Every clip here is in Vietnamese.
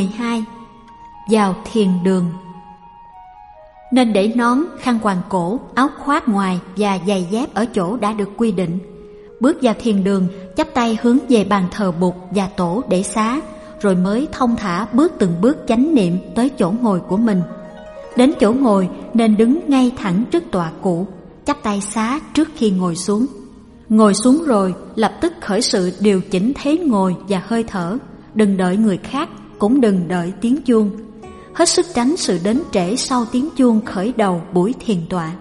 12 Vào thiền đường Nên để nón, khăn quàng cổ, áo khoác ngoài và giày dép ở chỗ đã được quy định. Bước vào thiền đường, chắp tay hướng về bàn thờ Bụt và tổ để xá, rồi mới thông thả bước từng bước chánh niệm tới chỗ ngồi của mình. Đến chỗ ngồi nên đứng ngay thẳng trước tọa cũ chắp tay xá trước khi ngồi xuống. Ngồi xuống rồi lập tức khởi sự điều chỉnh thế ngồi và hơi thở, đừng đợi người khác, cũng đừng đợi tiếng chuông. Hết sức tránh sự đến trễ sau tiếng chuông khởi đầu buổi thiền tọa.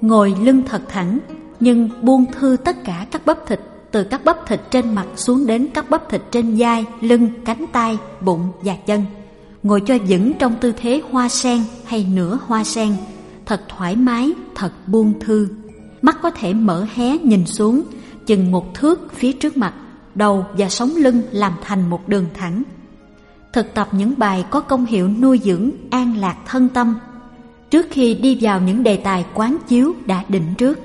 Ngồi lưng thật thẳng, nhưng buông thư tất cả các bắp thịt từ các bắp thịt trên mặt xuống đến các bắp thịt trên vai, lưng, cánh tay, bụng và chân. Ngồi cho vững trong tư thế hoa sen hay nửa hoa sen, thật thoải mái, thật buông thư. Mắt có thể mở hé nhìn xuống, chừng một thước phía trước mặt, đầu và sống lưng làm thành một đường thẳng. Thực tập những bài có công hiệu nuôi dưỡng, an lạc thân tâm. Trước khi đi vào những đề tài quán chiếu đã định trước,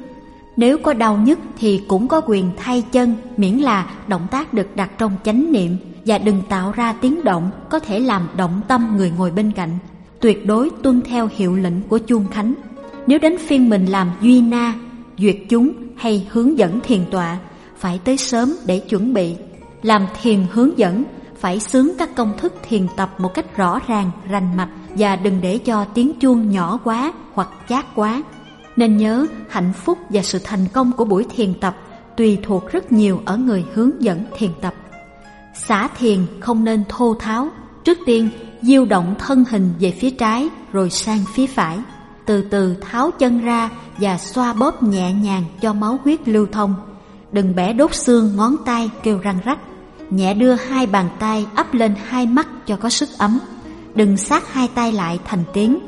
nếu có đau nhức thì cũng có quyền thay chân miễn là động tác được đặt trong chánh niệm và đừng tạo ra tiếng động có thể làm động tâm người ngồi bên cạnh. Tuyệt đối tuân theo hiệu lệnh của chuông khánh. Nếu đến phiên mình làm duy na, duyệt chúng hay hướng dẫn thiền tọa, phải tới sớm để chuẩn bị. Làm thiền hướng dẫn, phải xướng các công thức thiền tập một cách rõ ràng, rành mạch và đừng để cho tiếng chuông nhỏ quá hoặc chát quá. Nên nhớ hạnh phúc và sự thành công của buổi thiền tập tùy thuộc rất nhiều ở người hướng dẫn thiền tập. Xả thiền không nên thô tháo, trước tiên diêu động thân hình về phía trái rồi sang phía phải. Từ từ tháo chân ra và xoa bóp nhẹ nhàng cho máu huyết lưu thông. Đừng bẻ đốt xương ngón tay kêu răng rắc. Nhẹ đưa hai bàn tay ấp lên hai mắt cho có sức ấm. Đừng sát hai tay lại thành tiếng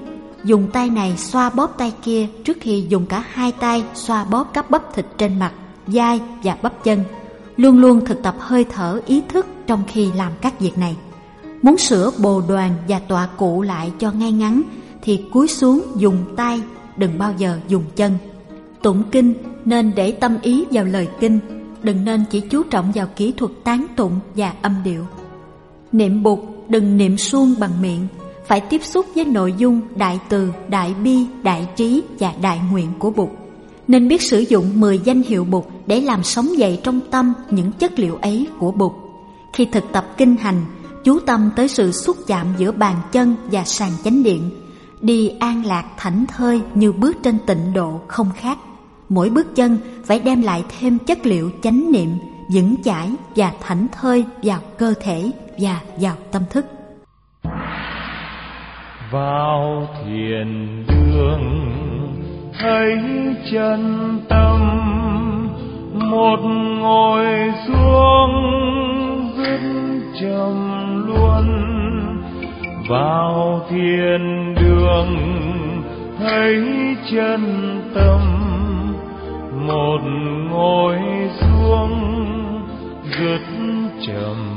Dùng tay này xoa bóp tay kia trước khi dùng cả hai tay xoa bóp các bắp thịt trên mặt, vai và bắp chân. Luôn luôn thực tập hơi thở ý thức trong khi làm các việc này. Muốn sửa bồ đoàn và tọa cụ lại cho ngay ngắn thì cúi xuống dùng tay, đừng bao giờ dùng chân. Tụng kinh nên để tâm ý vào lời kinh, đừng nên chỉ chú trọng vào kỹ thuật tán tụng và âm điệu. Niệm bụt đừng niệm suông bằng miệng phải tiếp xúc với nội dung đại từ, đại bi, đại trí và đại nguyện của Bụt. Nên biết sử dụng 10 danh hiệu Bụt để làm sống dậy trong tâm những chất liệu ấy của Bụt. Khi thực tập kinh hành, chú tâm tới sự xúc chạm giữa bàn chân và sàn chánh điện, đi an lạc thảnh thơi như bước trên tịnh độ không khác. Mỗi bước chân phải đem lại thêm chất liệu chánh niệm, vững chãi và thảnh thơi vào cơ thể và vào tâm thức. Vào thiền đường thấy chân tâm một ngồi xuống dứt trầm luôn. Vào thiền đường thấy chân tâm một ngồi xuống rất chậm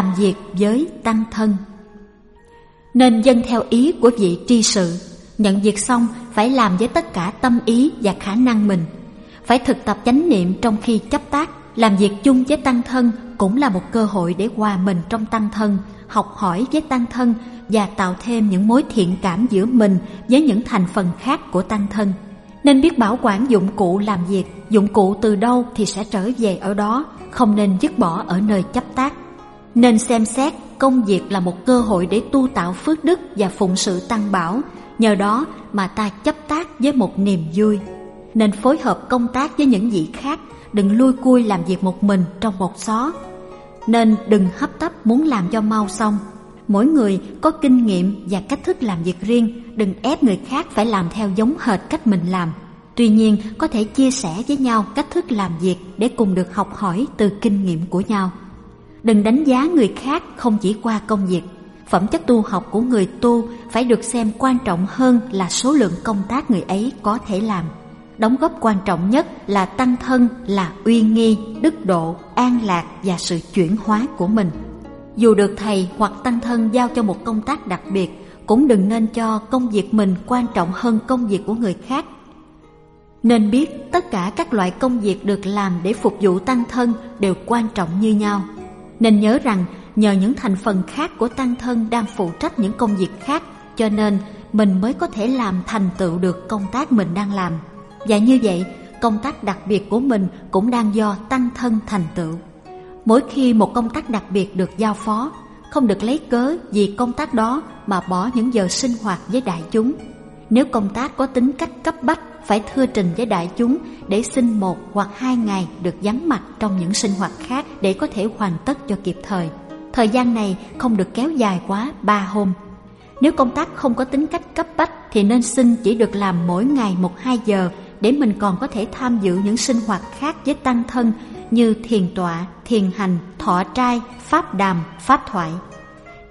Làm việc với tăng thân. Nên dân theo ý của vị tri sự, Nhận việc xong phải làm với tất cả tâm ý và khả năng mình. Phải thực tập chánh niệm trong khi chấp tác, Làm việc chung với tăng thân cũng là một cơ hội để hòa mình trong tăng thân, Học hỏi với tăng thân và tạo thêm những mối thiện cảm giữa mình với những thành phần khác của tăng thân. Nên biết bảo quản dụng cụ làm việc, dụng cụ từ đâu thì sẽ trở về ở đó, không nên dứt bỏ ở nơi chấp tác nên xem xét công việc là một cơ hội để tu tạo phước đức và phụng sự tăng bảo. Nhờ đó mà ta chấp tác với một niềm vui. Nên phối hợp công tác với những vị khác, đừng lui cui làm việc một mình trong một xó. Nên đừng hấp tấp muốn làm cho mau xong. Mỗi người có kinh nghiệm và cách thức làm việc riêng, đừng ép người khác phải làm theo giống hệt cách mình làm. Tuy nhiên, có thể chia sẻ với nhau cách thức làm việc để cùng được học hỏi từ kinh nghiệm của nhau đừng đánh giá người khác không chỉ qua công việc. Phẩm chất tu học của người tu phải được xem quan trọng hơn là số lượng công tác người ấy có thể làm. Đóng góp quan trọng nhất là tăng thân, là uy nghi, đức độ, an lạc và sự chuyển hóa của mình. Dù được thầy hoặc tăng thân giao cho một công tác đặc biệt, cũng đừng nên cho công việc mình quan trọng hơn công việc của người khác. Nên biết tất cả các loại công việc được làm để phục vụ tăng thân đều quan trọng như nhau nên nhớ rằng nhờ những thành phần khác của tăng thân đang phụ trách những công việc khác, cho nên mình mới có thể làm thành tựu được công tác mình đang làm. Và như vậy, công tác đặc biệt của mình cũng đang do tăng thân thành tựu. Mỗi khi một công tác đặc biệt được giao phó, không được lấy cớ vì công tác đó mà bỏ những giờ sinh hoạt với đại chúng nếu công tác có tính cách cấp bách phải thưa trình với đại chúng để xin một hoặc hai ngày được vắng mặt trong những sinh hoạt khác để có thể hoàn tất cho kịp thời thời gian này không được kéo dài quá ba hôm nếu công tác không có tính cách cấp bách thì nên xin chỉ được làm mỗi ngày một hai giờ để mình còn có thể tham dự những sinh hoạt khác với tăng thân như thiền tọa, thiền hành, thọ trai, pháp đàm, pháp thoại.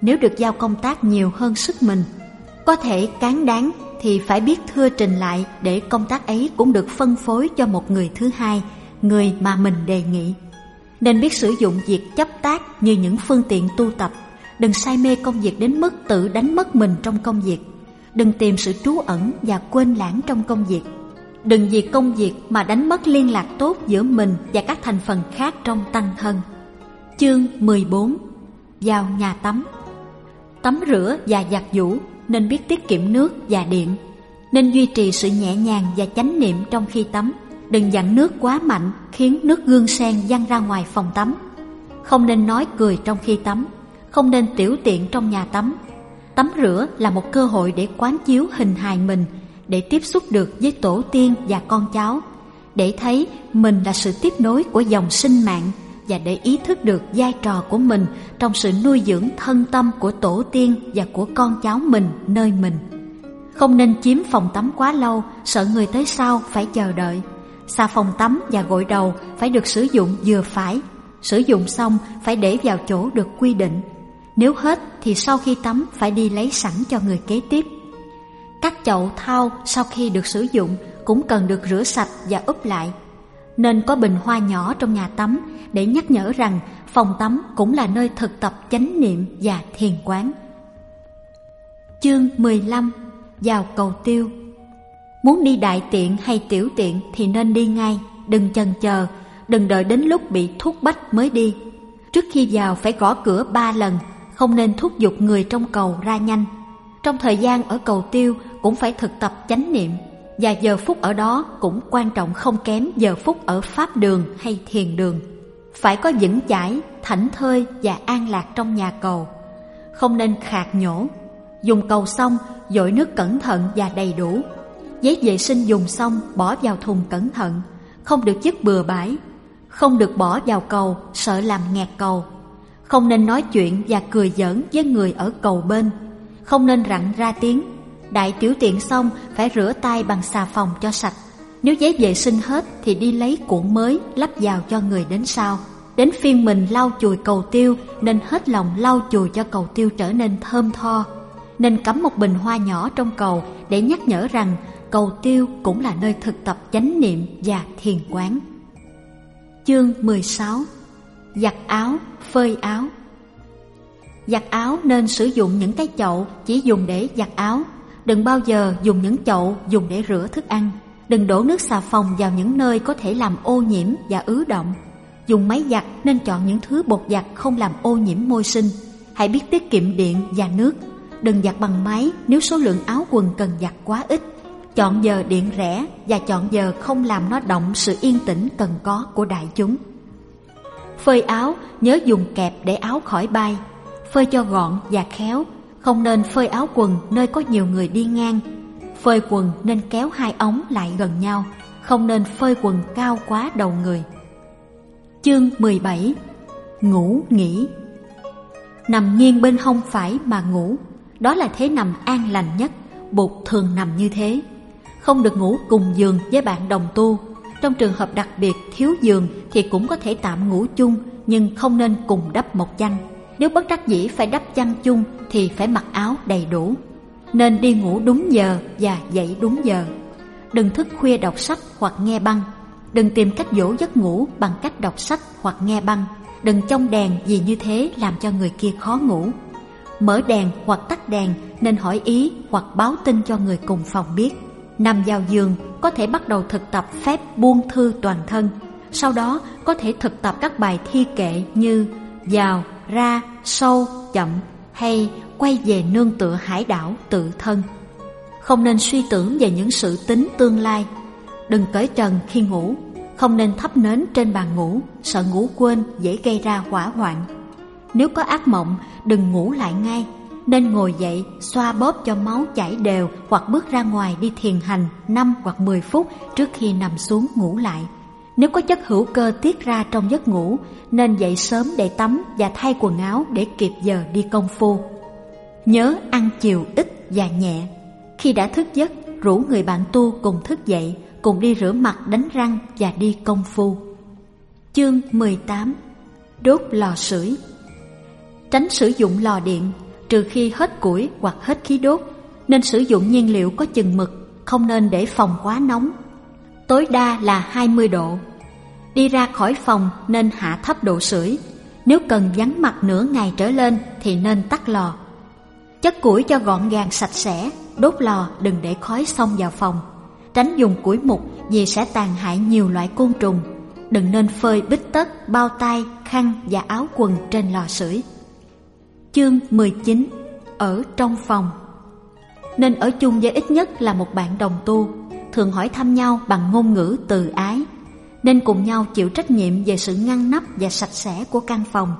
Nếu được giao công tác nhiều hơn sức mình, có thể cán đáng thì phải biết thưa trình lại để công tác ấy cũng được phân phối cho một người thứ hai, người mà mình đề nghị. Nên biết sử dụng việc chấp tác như những phương tiện tu tập, đừng say mê công việc đến mức tự đánh mất mình trong công việc. Đừng tìm sự trú ẩn và quên lãng trong công việc Đừng vì công việc mà đánh mất liên lạc tốt giữa mình và các thành phần khác trong tăng thân. Chương 14 Vào nhà tắm Tắm rửa và giặt giũ nên biết tiết kiệm nước và điện. Nên duy trì sự nhẹ nhàng và chánh niệm trong khi tắm. Đừng dặn nước quá mạnh khiến nước gương sen văng ra ngoài phòng tắm. Không nên nói cười trong khi tắm. Không nên tiểu tiện trong nhà tắm. Tắm rửa là một cơ hội để quán chiếu hình hài mình để tiếp xúc được với tổ tiên và con cháu, để thấy mình là sự tiếp nối của dòng sinh mạng và để ý thức được vai trò của mình trong sự nuôi dưỡng thân tâm của tổ tiên và của con cháu mình nơi mình. Không nên chiếm phòng tắm quá lâu, sợ người tới sau phải chờ đợi. Xà phòng tắm và gội đầu phải được sử dụng vừa phải, sử dụng xong phải để vào chỗ được quy định. Nếu hết thì sau khi tắm phải đi lấy sẵn cho người kế tiếp. Các chậu thau sau khi được sử dụng cũng cần được rửa sạch và úp lại. Nên có bình hoa nhỏ trong nhà tắm để nhắc nhở rằng phòng tắm cũng là nơi thực tập chánh niệm và thiền quán. Chương 15 Vào cầu tiêu Muốn đi đại tiện hay tiểu tiện thì nên đi ngay, đừng chần chờ, đừng đợi đến lúc bị thúc bách mới đi. Trước khi vào phải gõ cửa ba lần, không nên thúc giục người trong cầu ra nhanh. Trong thời gian ở cầu tiêu cũng phải thực tập chánh niệm và giờ phút ở đó cũng quan trọng không kém giờ phút ở pháp đường hay thiền đường. Phải có vững chãi, thảnh thơi và an lạc trong nhà cầu. Không nên khạc nhổ. Dùng cầu xong, dội nước cẩn thận và đầy đủ. Giấy vệ sinh dùng xong, bỏ vào thùng cẩn thận. Không được chất bừa bãi. Không được bỏ vào cầu, sợ làm nghẹt cầu. Không nên nói chuyện và cười giỡn với người ở cầu bên. Không nên rặn ra tiếng Đại tiểu tiện xong phải rửa tay bằng xà phòng cho sạch. Nếu giấy vệ sinh hết thì đi lấy cuộn mới lắp vào cho người đến sau. đến phiên mình lau chùi cầu tiêu nên hết lòng lau chùi cho cầu tiêu trở nên thơm tho. Nên cắm một bình hoa nhỏ trong cầu để nhắc nhở rằng cầu tiêu cũng là nơi thực tập chánh niệm và thiền quán. Chương 16 Giặt áo, phơi áo Giặt áo nên sử dụng những cái chậu chỉ dùng để giặt áo. Đừng bao giờ dùng những chậu dùng để rửa thức ăn. Đừng đổ nước xà phòng vào những nơi có thể làm ô nhiễm và ứ động. Dùng máy giặt nên chọn những thứ bột giặt không làm ô nhiễm môi sinh. Hãy biết tiết kiệm điện và nước. Đừng giặt bằng máy nếu số lượng áo quần cần giặt quá ít. Chọn giờ điện rẻ và chọn giờ không làm nó động sự yên tĩnh cần có của đại chúng. Phơi áo nhớ dùng kẹp để áo khỏi bay. Phơi cho gọn và khéo, không nên phơi áo quần nơi có nhiều người đi ngang. Phơi quần nên kéo hai ống lại gần nhau, không nên phơi quần cao quá đầu người. Chương 17 Ngủ nghỉ Nằm nghiêng bên hông phải mà ngủ, đó là thế nằm an lành nhất, Bụt thường nằm như thế. Không được ngủ cùng giường với bạn đồng tu. Trong trường hợp đặc biệt thiếu giường thì cũng có thể tạm ngủ chung nhưng không nên cùng đắp một chăn. Nếu bất đắc dĩ phải đắp chăn chung thì phải mặc áo đầy đủ. Nên đi ngủ đúng giờ và dậy đúng giờ. Đừng thức khuya đọc sách hoặc nghe băng. Đừng tìm cách dỗ giấc ngủ bằng cách đọc sách hoặc nghe băng. Đừng trông đèn vì như thế làm cho người kia khó ngủ. Mở đèn hoặc tắt đèn nên hỏi ý hoặc báo tin cho người cùng phòng biết. Nằm vào giường có thể bắt đầu thực tập phép buông thư toàn thân. Sau đó có thể thực tập các bài thi kệ như vào, ra, sâu, chậm hay quay về nương tựa hải đảo tự thân. Không nên suy tưởng về những sự tính tương lai. Đừng cởi trần khi ngủ, không nên thắp nến trên bàn ngủ, sợ ngủ quên dễ gây ra hỏa hoạn. Nếu có ác mộng, đừng ngủ lại ngay, nên ngồi dậy xoa bóp cho máu chảy đều hoặc bước ra ngoài đi thiền hành 5 hoặc 10 phút trước khi nằm xuống ngủ lại. Nếu có chất hữu cơ tiết ra trong giấc ngủ, nên dậy sớm để tắm và thay quần áo để kịp giờ đi công phu. Nhớ ăn chiều ít và nhẹ. Khi đã thức giấc, rủ người bạn tu cùng thức dậy, cùng đi rửa mặt đánh răng và đi công phu. Chương 18 Đốt lò sưởi Tránh sử dụng lò điện trừ khi hết củi hoặc hết khí đốt, nên sử dụng nhiên liệu có chừng mực, không nên để phòng quá nóng. Tối đa là 20 độ. Đi ra khỏi phòng nên hạ thấp độ sưởi. Nếu cần vắng mặt nửa ngày trở lên thì nên tắt lò. Chất củi cho gọn gàng sạch sẽ, đốt lò đừng để khói xông vào phòng. Tránh dùng củi mục vì sẽ tàn hại nhiều loại côn trùng. Đừng nên phơi bít tất, bao tay, khăn và áo quần trên lò sưởi. Chương 19 Ở trong phòng Nên ở chung với ít nhất là một bạn đồng tu Thường hỏi thăm nhau bằng ngôn ngữ từ ái Nên cùng nhau chịu trách nhiệm về sự ngăn nắp và sạch sẽ của căn phòng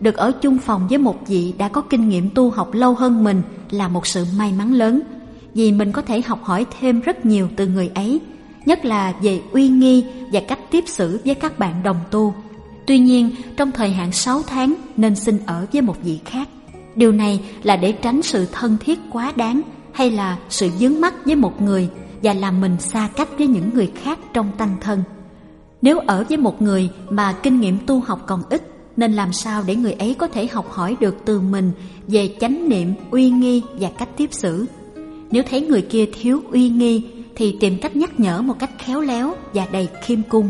Được ở chung phòng với một vị đã có kinh nghiệm tu học lâu hơn mình là một sự may mắn lớn Vì mình có thể học hỏi thêm rất nhiều từ người ấy Nhất là về uy nghi và cách tiếp xử với các bạn đồng tu Tuy nhiên, trong thời hạn 6 tháng nên xin ở với một vị khác. Điều này là để tránh sự thân thiết quá đáng hay là sự dướng mắt với một người và làm mình xa cách với những người khác trong tăng thân. Nếu ở với một người mà kinh nghiệm tu học còn ít, nên làm sao để người ấy có thể học hỏi được từ mình về chánh niệm, uy nghi và cách tiếp xử. Nếu thấy người kia thiếu uy nghi thì tìm cách nhắc nhở một cách khéo léo và đầy khiêm cung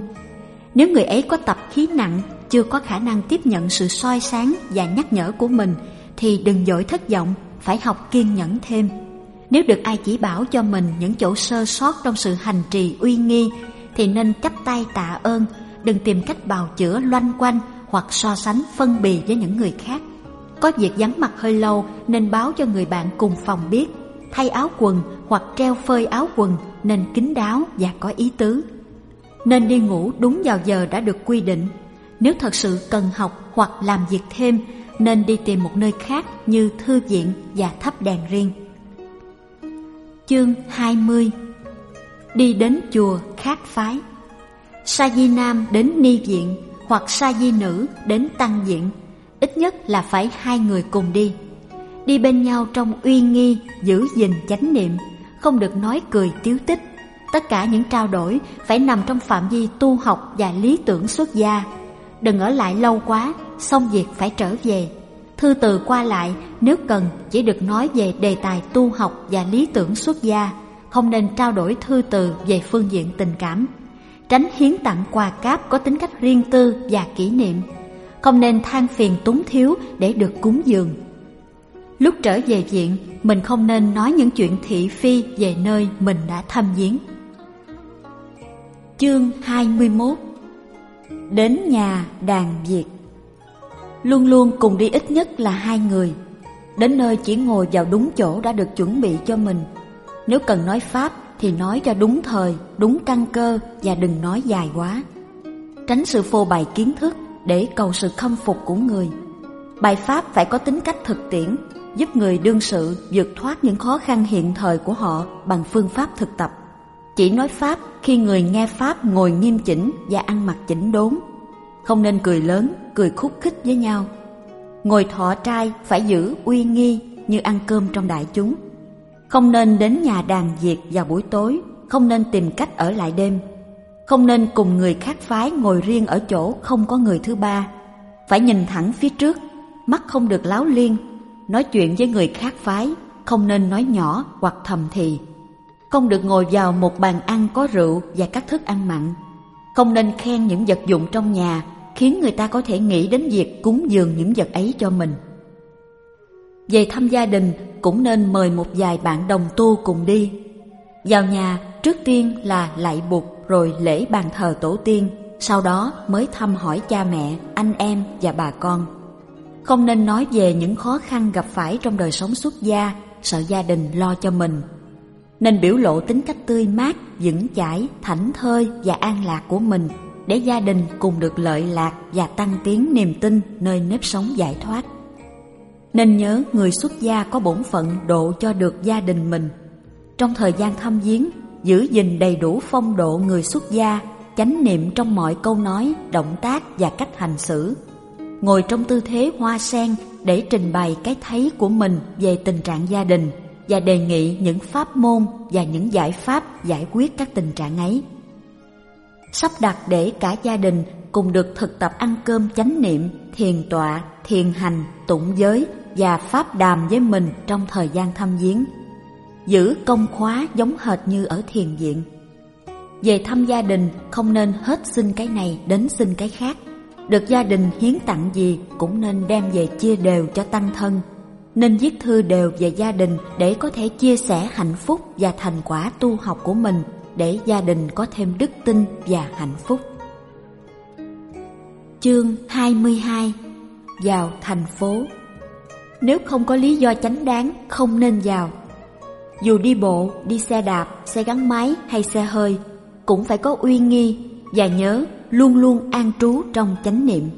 nếu người ấy có tập khí nặng, chưa có khả năng tiếp nhận sự soi sáng và nhắc nhở của mình, thì đừng dội thất vọng, phải học kiên nhẫn thêm. Nếu được ai chỉ bảo cho mình những chỗ sơ sót trong sự hành trì uy nghi, thì nên chắp tay tạ ơn, đừng tìm cách bào chữa loanh quanh hoặc so sánh phân bì với những người khác. Có việc vắng mặt hơi lâu nên báo cho người bạn cùng phòng biết, thay áo quần hoặc treo phơi áo quần nên kín đáo và có ý tứ nên đi ngủ đúng vào giờ đã được quy định. Nếu thật sự cần học hoặc làm việc thêm, nên đi tìm một nơi khác như thư viện và thắp đèn riêng. Chương 20 Đi đến chùa khác phái Sa di nam đến ni viện hoặc sa di nữ đến tăng viện, ít nhất là phải hai người cùng đi. Đi bên nhau trong uy nghi, giữ gìn chánh niệm, không được nói cười tiếu tích Tất cả những trao đổi phải nằm trong phạm vi tu học và lý tưởng xuất gia. Đừng ở lại lâu quá, xong việc phải trở về. Thư từ qua lại nếu cần chỉ được nói về đề tài tu học và lý tưởng xuất gia, không nên trao đổi thư từ về phương diện tình cảm. Tránh hiến tặng quà cáp có tính cách riêng tư và kỷ niệm. Không nên than phiền túng thiếu để được cúng dường. Lúc trở về viện, mình không nên nói những chuyện thị phi về nơi mình đã thăm viếng. Chương 21 Đến nhà đàn Việt Luôn luôn cùng đi ít nhất là hai người. Đến nơi chỉ ngồi vào đúng chỗ đã được chuẩn bị cho mình. Nếu cần nói Pháp thì nói cho đúng thời, đúng căn cơ và đừng nói dài quá. Tránh sự phô bày kiến thức để cầu sự khâm phục của người. Bài Pháp phải có tính cách thực tiễn Giúp người đương sự vượt thoát những khó khăn hiện thời của họ bằng phương pháp thực tập. Chỉ nói Pháp khi người nghe Pháp ngồi nghiêm chỉnh và ăn mặc chỉnh đốn. Không nên cười lớn, cười khúc khích với nhau. Ngồi thọ trai phải giữ uy nghi như ăn cơm trong đại chúng. Không nên đến nhà đàn diệt vào buổi tối, không nên tìm cách ở lại đêm. Không nên cùng người khác phái ngồi riêng ở chỗ không có người thứ ba. Phải nhìn thẳng phía trước, mắt không được láo liên. Nói chuyện với người khác phái, không nên nói nhỏ hoặc thầm thì không được ngồi vào một bàn ăn có rượu và các thức ăn mặn. Không nên khen những vật dụng trong nhà khiến người ta có thể nghĩ đến việc cúng dường những vật ấy cho mình. Về thăm gia đình cũng nên mời một vài bạn đồng tu cùng đi. Vào nhà trước tiên là lạy bục rồi lễ bàn thờ tổ tiên, sau đó mới thăm hỏi cha mẹ, anh em và bà con. Không nên nói về những khó khăn gặp phải trong đời sống xuất gia, sợ gia đình lo cho mình nên biểu lộ tính cách tươi mát, vững chãi, thảnh thơi và an lạc của mình để gia đình cùng được lợi lạc và tăng tiến niềm tin nơi nếp sống giải thoát. Nên nhớ người xuất gia có bổn phận độ cho được gia đình mình. Trong thời gian thăm viếng, giữ gìn đầy đủ phong độ người xuất gia, chánh niệm trong mọi câu nói, động tác và cách hành xử. Ngồi trong tư thế hoa sen để trình bày cái thấy của mình về tình trạng gia đình – và đề nghị những pháp môn và những giải pháp giải quyết các tình trạng ấy. Sắp đặt để cả gia đình cùng được thực tập ăn cơm chánh niệm, thiền tọa, thiền hành, tụng giới và pháp đàm với mình trong thời gian thăm viếng. Giữ công khóa giống hệt như ở thiền viện. Về thăm gia đình không nên hết xin cái này đến xin cái khác. Được gia đình hiến tặng gì cũng nên đem về chia đều cho tăng thân nên viết thư đều về gia đình để có thể chia sẻ hạnh phúc và thành quả tu học của mình để gia đình có thêm đức tin và hạnh phúc. Chương 22 Vào thành phố Nếu không có lý do chánh đáng, không nên vào. Dù đi bộ, đi xe đạp, xe gắn máy hay xe hơi, cũng phải có uy nghi và nhớ luôn luôn an trú trong chánh niệm.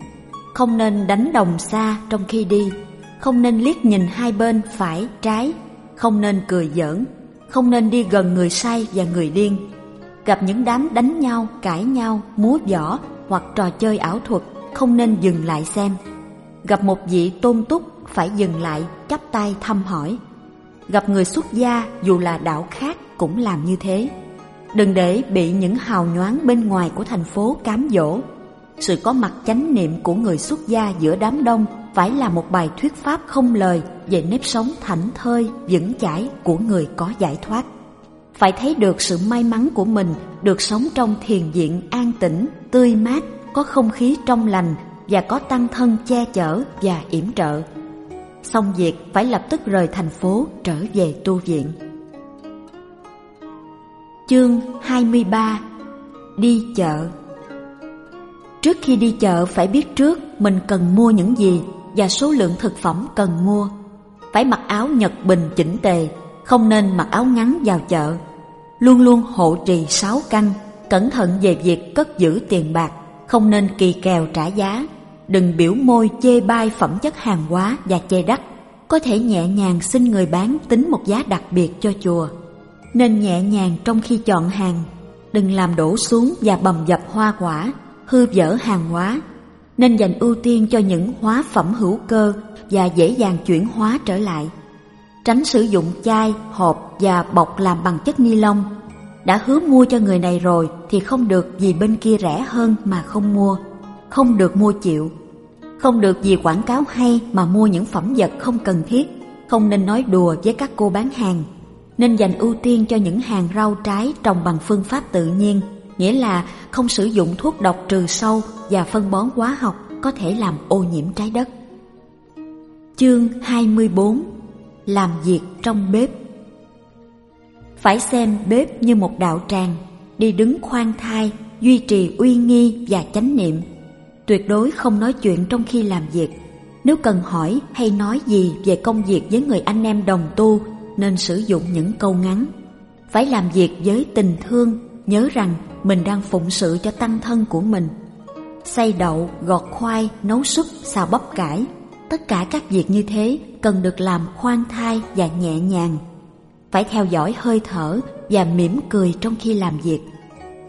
Không nên đánh đồng xa trong khi đi không nên liếc nhìn hai bên phải, trái, không nên cười giỡn, không nên đi gần người say và người điên. Gặp những đám đánh nhau, cãi nhau, múa võ hoặc trò chơi ảo thuật, không nên dừng lại xem. Gặp một vị tôn túc phải dừng lại, chắp tay thăm hỏi. Gặp người xuất gia dù là đạo khác cũng làm như thế. Đừng để bị những hào nhoáng bên ngoài của thành phố cám dỗ. Sự có mặt chánh niệm của người xuất gia giữa đám đông phải là một bài thuyết pháp không lời về nếp sống thảnh thơi, vững chãi của người có giải thoát. Phải thấy được sự may mắn của mình được sống trong thiền viện an tĩnh, tươi mát, có không khí trong lành và có tăng thân che chở và yểm trợ. Xong việc phải lập tức rời thành phố trở về tu viện. Chương 23 Đi chợ Trước khi đi chợ phải biết trước mình cần mua những gì và số lượng thực phẩm cần mua. Phải mặc áo nhật bình chỉnh tề, không nên mặc áo ngắn vào chợ. Luôn luôn hộ trì sáu căn, cẩn thận về việc cất giữ tiền bạc, không nên kỳ kèo trả giá. Đừng biểu môi chê bai phẩm chất hàng hóa và chê đắt. Có thể nhẹ nhàng xin người bán tính một giá đặc biệt cho chùa. Nên nhẹ nhàng trong khi chọn hàng, đừng làm đổ xuống và bầm dập hoa quả, hư dở hàng hóa nên dành ưu tiên cho những hóa phẩm hữu cơ và dễ dàng chuyển hóa trở lại. Tránh sử dụng chai, hộp và bọc làm bằng chất ni lông. Đã hứa mua cho người này rồi thì không được vì bên kia rẻ hơn mà không mua. không được mua chịu. Không được vì quảng cáo hay mà mua những phẩm vật không cần thiết, không nên nói đùa với các cô bán hàng. Nên dành ưu tiên cho những hàng rau trái trồng bằng phương pháp tự nhiên, nghĩa là không sử dụng thuốc độc trừ sâu và phân bón hóa học có thể làm ô nhiễm trái đất. Chương 24 Làm việc trong bếp Phải xem bếp như một đạo tràng, đi đứng khoan thai, duy trì uy nghi và chánh niệm. Tuyệt đối không nói chuyện trong khi làm việc. Nếu cần hỏi hay nói gì về công việc với người anh em đồng tu nên sử dụng những câu ngắn. Phải làm việc với tình thương, nhớ rằng mình đang phụng sự cho tăng thân của mình. Xay đậu, gọt khoai, nấu súp, xào bắp cải Tất cả các việc như thế cần được làm khoan thai và nhẹ nhàng. Phải theo dõi hơi thở và mỉm cười trong khi làm việc.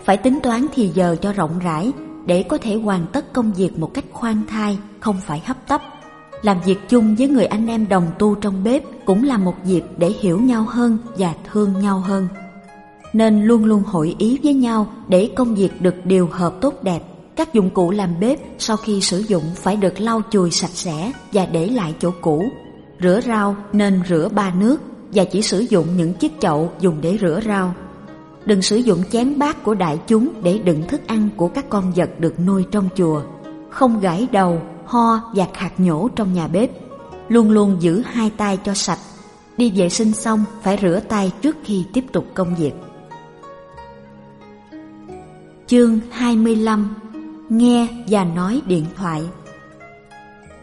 Phải tính toán thì giờ cho rộng rãi để có thể hoàn tất công việc một cách khoan thai, không phải hấp tấp. Làm việc chung với người anh em đồng tu trong bếp cũng là một dịp để hiểu nhau hơn và thương nhau hơn. Nên luôn luôn hội ý với nhau để công việc được điều hợp tốt đẹp các dụng cụ làm bếp sau khi sử dụng phải được lau chùi sạch sẽ và để lại chỗ cũ. Rửa rau nên rửa ba nước và chỉ sử dụng những chiếc chậu dùng để rửa rau. Đừng sử dụng chén bát của đại chúng để đựng thức ăn của các con vật được nuôi trong chùa. Không gãi đầu, ho và khạc nhổ trong nhà bếp. Luôn luôn giữ hai tay cho sạch. Đi vệ sinh xong phải rửa tay trước khi tiếp tục công việc. Chương 25 nghe và nói điện thoại.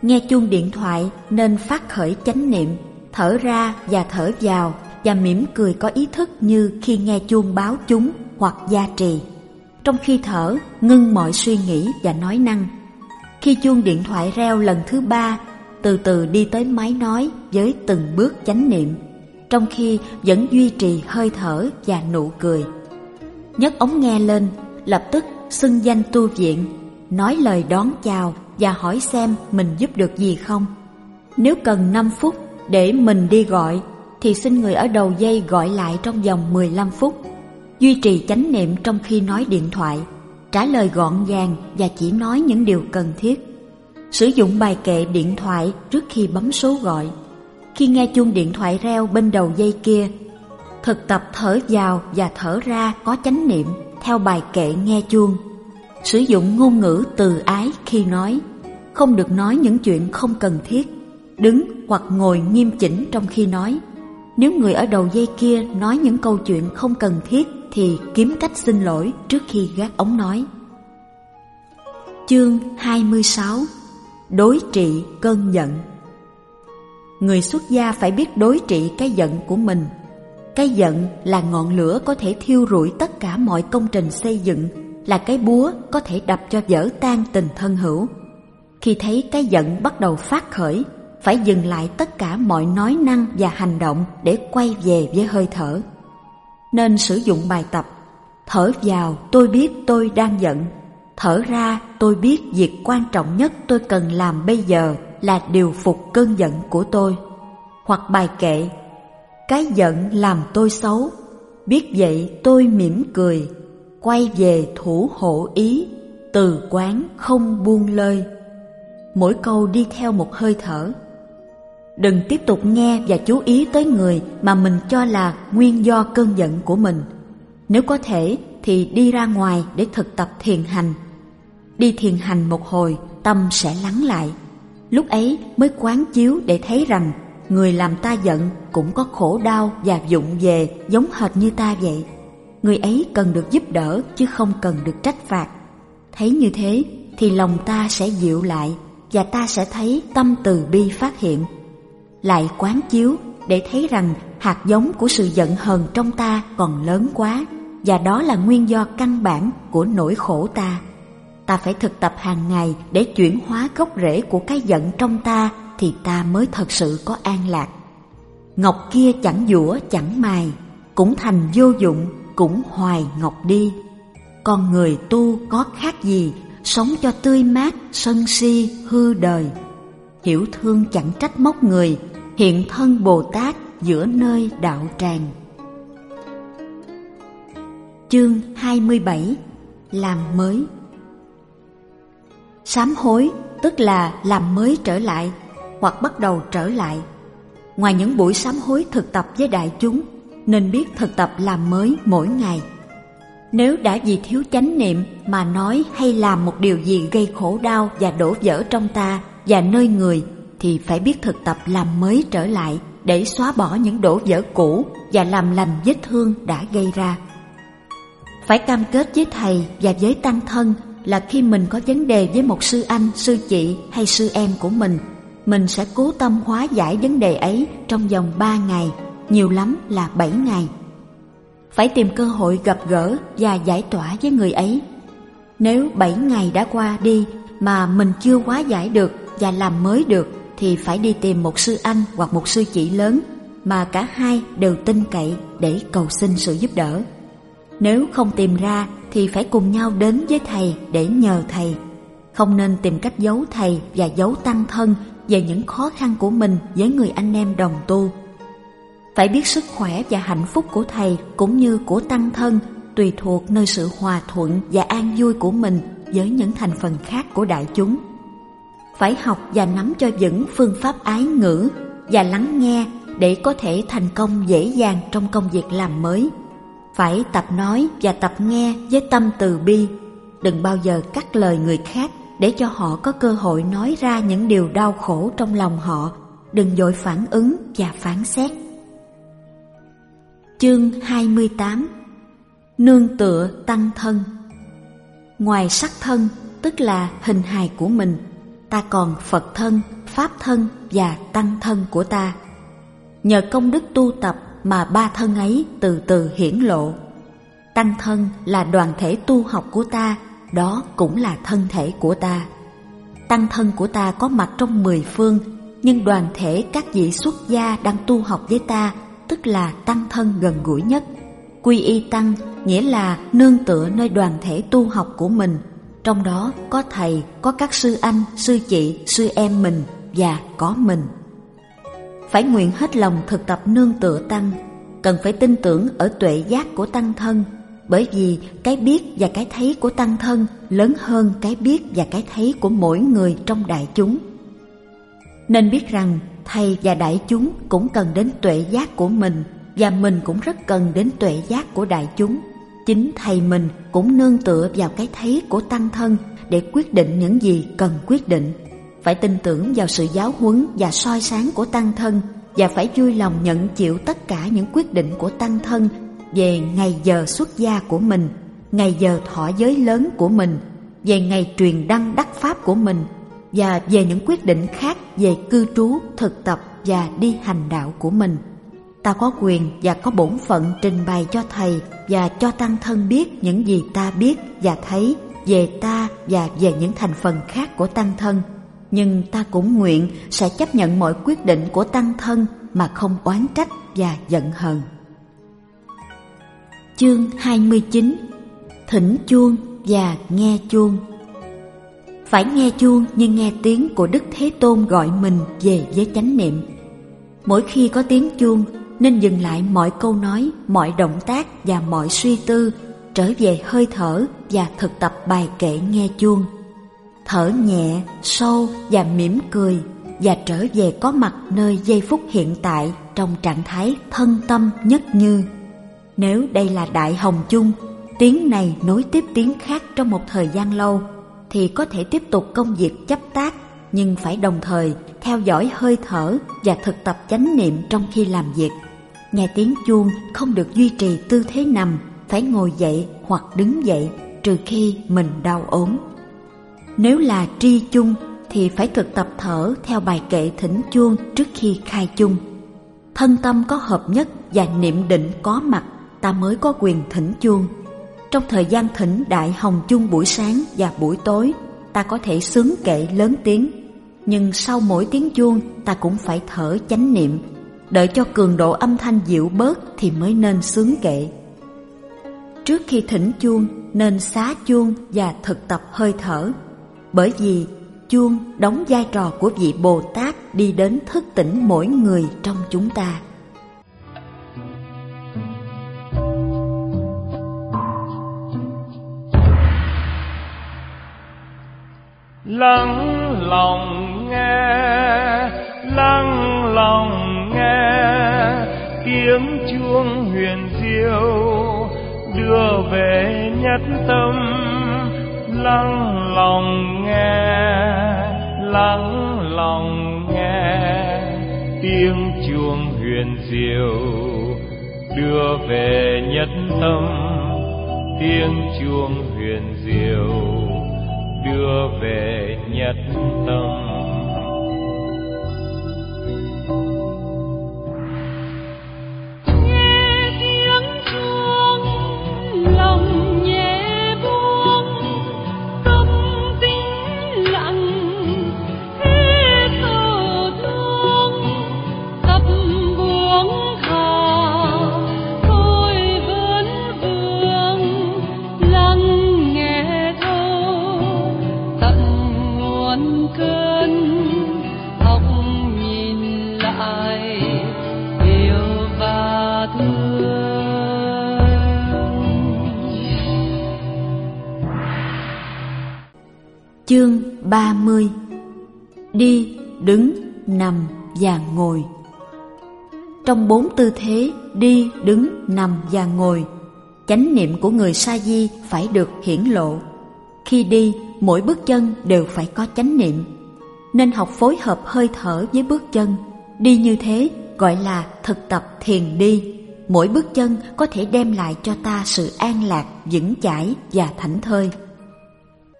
Nghe chuông điện thoại nên phát khởi chánh niệm, thở ra và thở vào và mỉm cười có ý thức như khi nghe chuông báo chúng hoặc gia trì. Trong khi thở, ngưng mọi suy nghĩ và nói năng. Khi chuông điện thoại reo lần thứ ba, từ từ đi tới máy nói với từng bước chánh niệm, trong khi vẫn duy trì hơi thở và nụ cười. Nhấc ống nghe lên, lập tức xưng danh tu viện, nói lời đón chào và hỏi xem mình giúp được gì không. Nếu cần 5 phút để mình đi gọi, thì xin người ở đầu dây gọi lại trong vòng 15 phút. Duy trì chánh niệm trong khi nói điện thoại, trả lời gọn gàng và chỉ nói những điều cần thiết. Sử dụng bài kệ điện thoại trước khi bấm số gọi. Khi nghe chuông điện thoại reo bên đầu dây kia, thực tập thở vào và thở ra có chánh niệm theo bài kệ nghe chuông. Sử dụng ngôn ngữ từ ái khi nói, không được nói những chuyện không cần thiết, đứng hoặc ngồi nghiêm chỉnh trong khi nói. Nếu người ở đầu dây kia nói những câu chuyện không cần thiết thì kiếm cách xin lỗi trước khi gác ống nói. Chương 26 Đối trị cơn giận Người xuất gia phải biết đối trị cái giận của mình cái giận là ngọn lửa có thể thiêu rụi tất cả mọi công trình xây dựng, là cái búa có thể đập cho vỡ tan tình thân hữu. Khi thấy cái giận bắt đầu phát khởi, phải dừng lại tất cả mọi nói năng và hành động để quay về với hơi thở. Nên sử dụng bài tập Thở vào tôi biết tôi đang giận Thở ra tôi biết việc quan trọng nhất tôi cần làm bây giờ là điều phục cơn giận của tôi Hoặc bài kệ cái giận làm tôi xấu Biết vậy tôi mỉm cười Quay về thủ hộ ý Từ quán không buông lơi Mỗi câu đi theo một hơi thở Đừng tiếp tục nghe và chú ý tới người mà mình cho là nguyên do cơn giận của mình. Nếu có thể thì đi ra ngoài để thực tập thiền hành. Đi thiền hành một hồi, tâm sẽ lắng lại. Lúc ấy mới quán chiếu để thấy rằng Người làm ta giận cũng có khổ đau và dụng về giống hệt như ta vậy. Người ấy cần được giúp đỡ chứ không cần được trách phạt. Thấy như thế thì lòng ta sẽ dịu lại và ta sẽ thấy tâm từ bi phát hiện. Lại quán chiếu để thấy rằng hạt giống của sự giận hờn trong ta còn lớn quá và đó là nguyên do căn bản của nỗi khổ ta. Ta phải thực tập hàng ngày để chuyển hóa gốc rễ của cái giận trong ta thì ta mới thật sự có an lạc. Ngọc kia chẳng dũa chẳng mài, cũng thành vô dụng, cũng hoài ngọc đi. Con người tu có khác gì, sống cho tươi mát, sân si, hư đời. Hiểu thương chẳng trách móc người, hiện thân Bồ Tát giữa nơi đạo tràng. Chương 27 Làm mới Sám hối tức là làm mới trở lại hoặc bắt đầu trở lại. Ngoài những buổi sám hối thực tập với đại chúng, nên biết thực tập làm mới mỗi ngày. Nếu đã vì thiếu chánh niệm mà nói hay làm một điều gì gây khổ đau và đổ vỡ trong ta và nơi người thì phải biết thực tập làm mới trở lại để xóa bỏ những đổ vỡ cũ và làm lành vết thương đã gây ra. Phải cam kết với thầy và với tăng thân là khi mình có vấn đề với một sư anh, sư chị hay sư em của mình, mình sẽ cố tâm hóa giải vấn đề ấy trong vòng 3 ngày, nhiều lắm là 7 ngày. Phải tìm cơ hội gặp gỡ và giải tỏa với người ấy. Nếu 7 ngày đã qua đi mà mình chưa hóa giải được và làm mới được thì phải đi tìm một sư anh hoặc một sư chị lớn mà cả hai đều tin cậy để cầu xin sự giúp đỡ. Nếu không tìm ra thì phải cùng nhau đến với thầy để nhờ thầy. Không nên tìm cách giấu thầy và giấu tăng thân về những khó khăn của mình với người anh em đồng tu. Phải biết sức khỏe và hạnh phúc của thầy cũng như của tăng thân tùy thuộc nơi sự hòa thuận và an vui của mình với những thành phần khác của đại chúng. Phải học và nắm cho vững phương pháp ái ngữ và lắng nghe để có thể thành công dễ dàng trong công việc làm mới phải tập nói và tập nghe với tâm từ bi, đừng bao giờ cắt lời người khác để cho họ có cơ hội nói ra những điều đau khổ trong lòng họ. Đừng dội phản ứng và phán xét. Chương 28 nương tựa tăng thân. Ngoài sắc thân tức là hình hài của mình ta còn phật thân pháp thân và tăng thân của ta. Nhờ công đức tu tập mà ba thân ấy từ từ hiển lộ. Tăng thân là đoàn thể tu học của ta, đó cũng là thân thể của ta. Tăng thân của ta có mặt trong mười phương, nhưng đoàn thể các vị xuất gia đang tu học với ta, tức là tăng thân gần gũi nhất. Quy y tăng nghĩa là nương tựa nơi đoàn thể tu học của mình, trong đó có thầy, có các sư anh, sư chị, sư em mình và có mình phải nguyện hết lòng thực tập nương tựa tăng cần phải tin tưởng ở tuệ giác của tăng thân bởi vì cái biết và cái thấy của tăng thân lớn hơn cái biết và cái thấy của mỗi người trong đại chúng. Nên biết rằng thầy và đại chúng cũng cần đến tuệ giác của mình và mình cũng rất cần đến tuệ giác của đại chúng. Chính thầy mình cũng nương tựa vào cái thấy của tăng thân để quyết định những gì cần quyết định. Phải tin tưởng vào sự giáo huấn và soi sáng của tăng thân và phải vui lòng nhận chịu tất cả những quyết định của tăng thân về ngày giờ xuất gia của mình, ngày giờ thọ giới lớn của mình, về ngày truyền đăng đắc pháp của mình và về những quyết định khác về cư trú, thực tập và đi hành đạo của mình. Ta có quyền và có bổn phận trình bày cho Thầy và cho Tăng Thân biết những gì ta biết và thấy về ta và về những thành phần khác của Tăng Thân nhưng ta cũng nguyện sẽ chấp nhận mọi quyết định của tăng thân mà không oán trách và giận hờn. Chương 29 Thỉnh chuông và nghe chuông Phải nghe chuông như nghe tiếng của Đức Thế Tôn gọi mình về với chánh niệm. Mỗi khi có tiếng chuông nên dừng lại mọi câu nói, mọi động tác và mọi suy tư trở về hơi thở và thực tập bài kệ nghe chuông thở nhẹ, sâu và mỉm cười và trở về có mặt nơi giây phút hiện tại trong trạng thái thân tâm nhất như. Nếu đây là đại hồng chung, tiếng này nối tiếp tiếng khác trong một thời gian lâu, thì có thể tiếp tục công việc chấp tác, nhưng phải đồng thời theo dõi hơi thở và thực tập chánh niệm trong khi làm việc. Nghe tiếng chuông không được duy trì tư thế nằm, phải ngồi dậy hoặc đứng dậy trừ khi mình đau ốm. Nếu là tri chung thì phải thực tập thở theo bài kệ thỉnh chuông trước khi khai chung. Thân tâm có hợp nhất và niệm định có mặt ta mới có quyền thỉnh chuông. Trong thời gian thỉnh đại hồng chung buổi sáng và buổi tối, ta có thể sướng kệ lớn tiếng nhưng sau mỗi tiếng chuông, ta cũng phải thở chánh niệm đợi cho cường độ âm thanh dịu bớt thì mới nên sướng kệ trước khi thỉnh chuông, nên xá chuông và thực tập hơi thở bởi vì chuông đóng vai trò của vị Bồ Tát đi đến thức tỉnh mỗi người trong chúng ta. Lắng lòng nghe, lắng lòng nghe. Tiếng chuông huyền diệu đưa về nhất tâm. Lắng lòng nghe, lắng lòng nghe. Tiếng chuông huyền diệu đưa về nhất tâm. Tiếng chuông huyền diệu đưa về nhất tâm. 30 Đi, đứng, nằm và ngồi. Trong bốn tư thế đi, đứng, nằm và ngồi Chánh niệm của người sa di phải được hiển lộ. Khi đi, mỗi bước chân đều phải có chánh niệm. Nên học phối hợp hơi thở với bước chân. Đi như thế gọi là thực tập thiền đi. Mỗi bước chân có thể đem lại cho ta sự an lạc, vững chãi và thảnh thơi.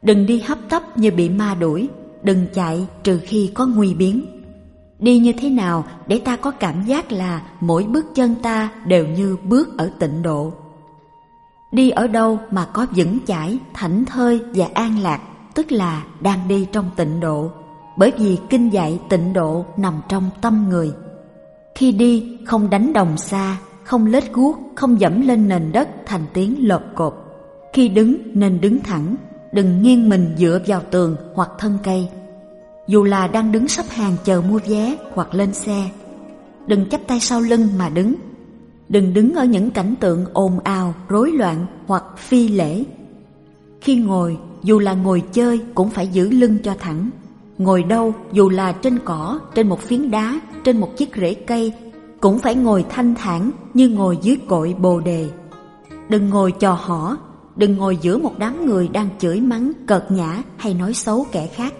Đừng đi hấp tấp như bị ma đuổi, đừng chạy trừ khi có nguy biến. Đi như thế nào để ta có cảm giác là mỗi bước chân ta đều như bước ở tịnh độ. Đi ở đâu mà có vững chãi, thảnh thơi và an lạc, tức là đang đi trong tịnh độ, bởi vì kinh dạy tịnh độ nằm trong tâm người. Khi đi không đánh đồng xa, không lết guốc, không dẫm lên nền đất thành tiếng lộp cộp. Khi đứng nên đứng thẳng, đừng nghiêng mình dựa vào tường hoặc thân cây. Dù là đang đứng sắp hàng chờ mua vé hoặc lên xe, đừng chắp tay sau lưng mà đứng. Đừng đứng ở những cảnh tượng ồn ào, rối loạn hoặc phi lễ. Khi ngồi, dù là ngồi chơi cũng phải giữ lưng cho thẳng. Ngồi đâu, dù là trên cỏ, trên một phiến đá, trên một chiếc rễ cây, cũng phải ngồi thanh thản như ngồi dưới cội bồ đề. Đừng ngồi trò hỏ Đừng ngồi giữa một đám người đang chửi mắng, cợt nhã hay nói xấu kẻ khác.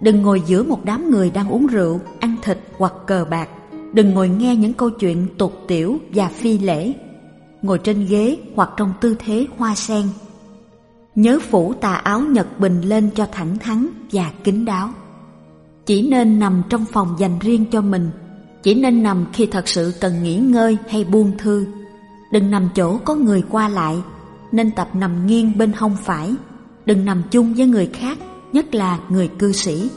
Đừng ngồi giữa một đám người đang uống rượu, ăn thịt hoặc cờ bạc. Đừng ngồi nghe những câu chuyện tục tiểu và phi lễ. Ngồi trên ghế hoặc trong tư thế hoa sen. Nhớ phủ tà áo nhật bình lên cho thẳng thắn và kín đáo. Chỉ nên nằm trong phòng dành riêng cho mình. Chỉ nên nằm khi thật sự cần nghỉ ngơi hay buông thư. Đừng nằm chỗ có người qua lại nên tập nằm nghiêng bên hông phải. Đừng nằm chung với người khác, nhất là người cư sĩ.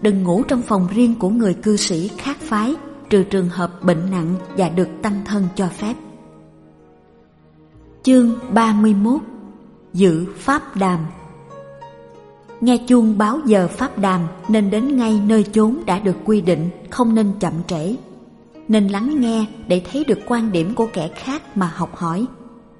Đừng ngủ trong phòng riêng của người cư sĩ khác phái, trừ trường hợp bệnh nặng và được tăng thân cho phép. Chương 31 Dự Pháp Đàm Nghe chuông báo giờ Pháp Đàm nên đến ngay nơi chốn đã được quy định, không nên chậm trễ. Nên lắng nghe để thấy được quan điểm của kẻ khác mà học hỏi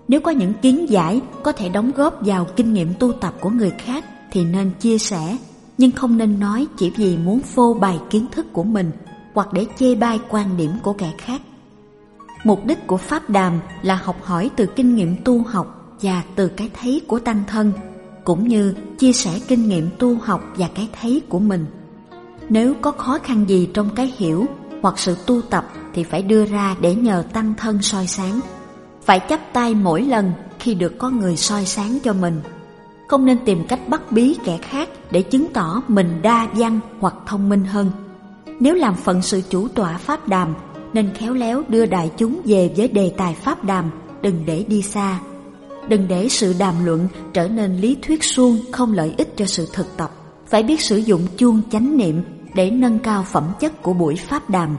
nếu có những kiến giải có thể đóng góp vào kinh nghiệm tu tập của người khác thì nên chia sẻ, nhưng không nên nói chỉ vì muốn phô bày kiến thức của mình hoặc để chê bai quan điểm của kẻ khác. Mục đích của Pháp Đàm là học hỏi từ kinh nghiệm tu học và từ cái thấy của tăng thân, cũng như chia sẻ kinh nghiệm tu học và cái thấy của mình. Nếu có khó khăn gì trong cái hiểu hoặc sự tu tập thì phải đưa ra để nhờ tăng thân soi sáng phải chắp tay mỗi lần khi được có người soi sáng cho mình. Không nên tìm cách bắt bí kẻ khác để chứng tỏ mình đa văn hoặc thông minh hơn. Nếu làm phận sự chủ tọa pháp đàm, nên khéo léo đưa đại chúng về với đề tài pháp đàm, đừng để đi xa. Đừng để sự đàm luận trở nên lý thuyết suông không lợi ích cho sự thực tập. Phải biết sử dụng chuông chánh niệm để nâng cao phẩm chất của buổi pháp đàm.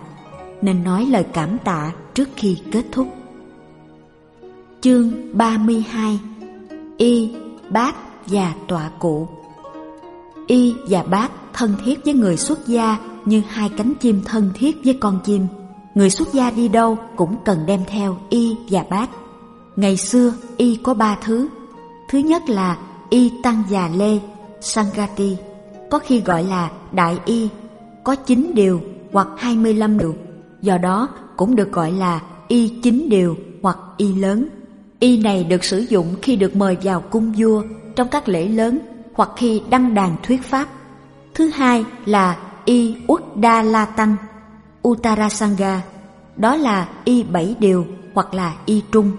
Nên nói lời cảm tạ trước khi kết thúc. Chương 32 Y, bác và tọa cụ Y và bác thân thiết với người xuất gia như hai cánh chim thân thiết với con chim. Người xuất gia đi đâu cũng cần đem theo y và bác. Ngày xưa y có ba thứ. Thứ nhất là y tăng già lê, Sangati, có khi gọi là đại y, có 9 điều hoặc 25 điều, do đó cũng được gọi là y chín điều hoặc y lớn. Y này được sử dụng khi được mời vào cung vua trong các lễ lớn hoặc khi đăng đàn thuyết pháp. Thứ hai là y Uddala Tăng, Uttarasanga, đó là y bảy điều hoặc là y trung.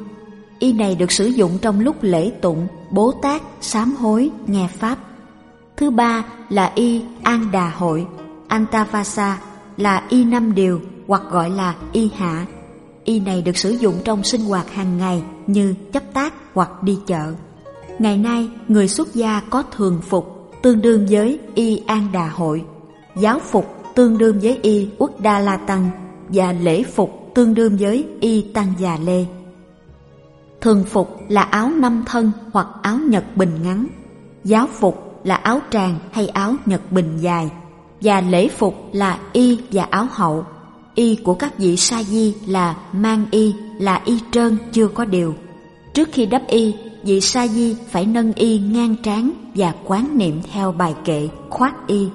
Y này được sử dụng trong lúc lễ tụng, bố tát, sám hối, nghe pháp. Thứ ba là y An Đà Hội, Antavasa là y năm điều hoặc gọi là y hạ. Y này được sử dụng trong sinh hoạt hàng ngày như chấp tác hoặc đi chợ. Ngày nay, người xuất gia có thường phục tương đương với y An Đà Hội, giáo phục tương đương với y Uất Đa La Tăng và lễ phục tương đương với y Tăng Già Lê. Thường phục là áo năm thân hoặc áo nhật bình ngắn. Giáo phục là áo tràng hay áo nhật bình dài. Và lễ phục là y và áo hậu. Y của các vị sa di là mang y, là y trơn chưa có điều. Trước khi đắp y, vị sa di phải nâng y ngang trán và quán niệm theo bài kệ khoác y.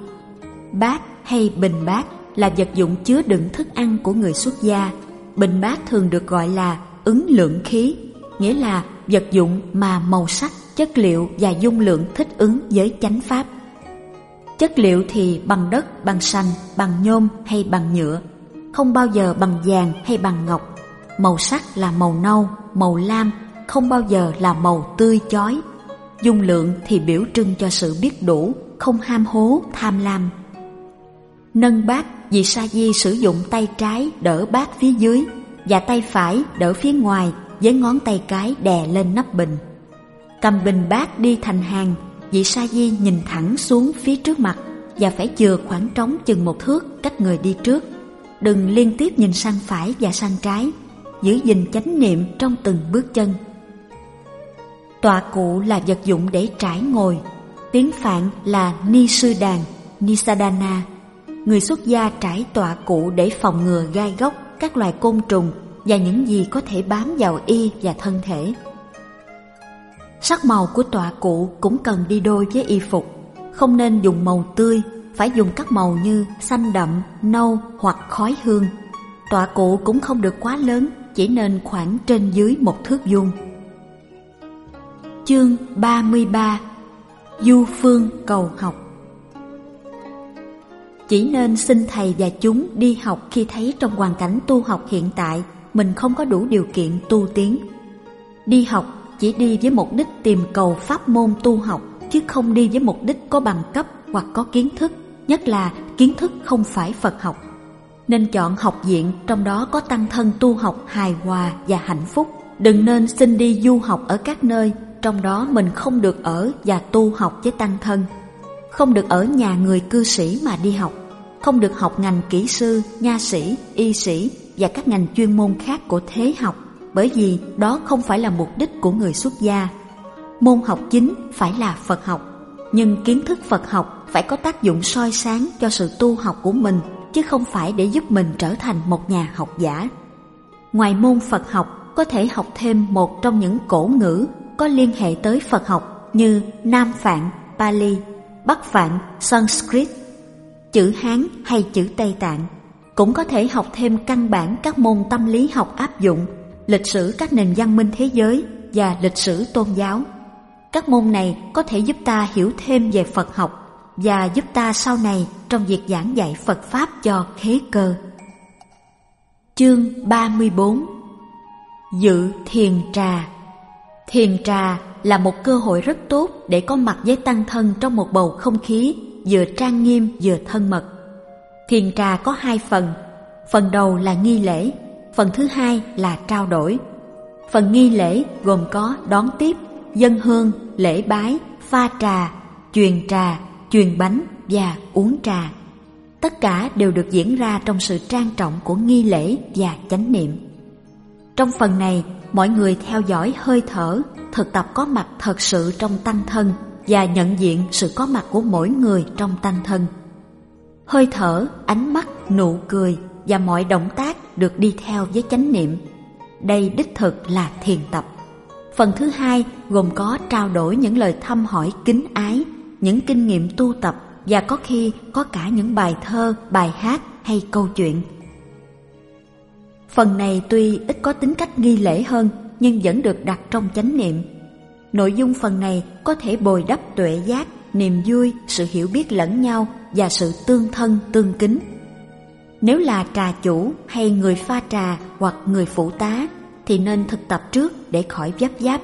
Bát hay bình bát là vật dụng chứa đựng thức ăn của người xuất gia. Bình bát thường được gọi là ứng lượng khí nghĩa là vật dụng mà màu sắc, chất liệu và dung lượng thích ứng với chánh pháp. Chất liệu thì bằng đất, bằng sành, bằng nhôm hay bằng nhựa, không bao giờ bằng vàng hay bằng ngọc. Màu sắc là màu nâu, màu lam, không bao giờ là màu tươi chói. Dung lượng thì biểu trưng cho sự biết đủ, không ham hố, tham lam. Nâng bát, vì sa di sử dụng tay trái đỡ bát phía dưới và tay phải đỡ phía ngoài với ngón tay cái đè lên nắp bình. Cầm bình bát đi thành hàng, vị sa di nhìn thẳng xuống phía trước mặt và phải chừa khoảng trống chừng một thước cách người đi trước. Đừng liên tiếp nhìn sang phải và sang trái, giữ gìn chánh niệm trong từng bước chân. Tọa cụ là vật dụng để trải ngồi, tiếng Phạn là Ni Sư Đàn, Nisadana. Người xuất gia trải tọa cụ để phòng ngừa gai góc, các loài côn trùng và những gì có thể bám vào y và thân thể. Sắc màu của tọa cụ cũng cần đi đôi với y phục, không nên dùng màu tươi, phải dùng các màu như xanh đậm, nâu hoặc khói hương. Tọa cụ cũng không được quá lớn, chỉ nên khoảng trên dưới một thước vuông. Chương 33 Du Phương Cầu Học Chỉ nên xin thầy và chúng đi học khi thấy trong hoàn cảnh tu học hiện tại mình không có đủ điều kiện tu tiến. Đi học chỉ đi với mục đích tìm cầu pháp môn tu học, chứ không đi với mục đích có bằng cấp hoặc có kiến thức, nhất là kiến thức không phải Phật học. Nên chọn học viện trong đó có tăng thân tu học hài hòa và hạnh phúc. Đừng nên xin đi du học ở các nơi, trong đó mình không được ở và tu học với tăng thân. Không được ở nhà người cư sĩ mà đi học, không được học ngành kỹ sư, nha sĩ, y sĩ và các ngành chuyên môn khác của thế học bởi vì đó không phải là mục đích của người xuất gia. Môn học chính phải là Phật học, nhưng kiến thức Phật học phải có tác dụng soi sáng cho sự tu học của mình chứ không phải để giúp mình trở thành một nhà học giả. Ngoài môn Phật học, có thể học thêm một trong những cổ ngữ có liên hệ tới Phật học như Nam Phạn, Pali, Bắc Phạn, Sanskrit, chữ Hán hay chữ Tây Tạng cũng có thể học thêm căn bản các môn tâm lý học áp dụng, lịch sử các nền văn minh thế giới và lịch sử tôn giáo. Các môn này có thể giúp ta hiểu thêm về Phật học và giúp ta sau này trong việc giảng dạy Phật Pháp cho khế cơ. Chương 34 Dự thiền trà Thiền trà là một cơ hội rất tốt để có mặt với tăng thân trong một bầu không khí vừa trang nghiêm vừa thân mật. Thiền trà có hai phần, phần đầu là nghi lễ, phần thứ hai là trao đổi. Phần nghi lễ gồm có đón tiếp, dân hương, lễ bái, pha trà, truyền trà, truyền bánh và uống trà. Tất cả đều được diễn ra trong sự trang trọng của nghi lễ và chánh niệm. Trong phần này, mọi người theo dõi hơi thở, thực tập có mặt thật sự trong tăng thân và nhận diện sự có mặt của mỗi người trong tăng thân. Hơi thở, ánh mắt, nụ cười và mọi động tác được đi theo với chánh niệm. Đây đích thực là thiền tập. Phần thứ hai gồm có trao đổi những lời thăm hỏi kính ái, những kinh nghiệm tu tập và có khi có cả những bài thơ, bài hát hay câu chuyện. Phần này tuy ít có tính cách nghi lễ hơn nhưng vẫn được đặt trong chánh niệm. Nội dung phần này có thể bồi đắp tuệ giác, niềm vui, sự hiểu biết lẫn nhau và sự tương thân tương kính. Nếu là trà chủ hay người pha trà hoặc người phụ tá thì nên thực tập trước để khỏi vấp giáp.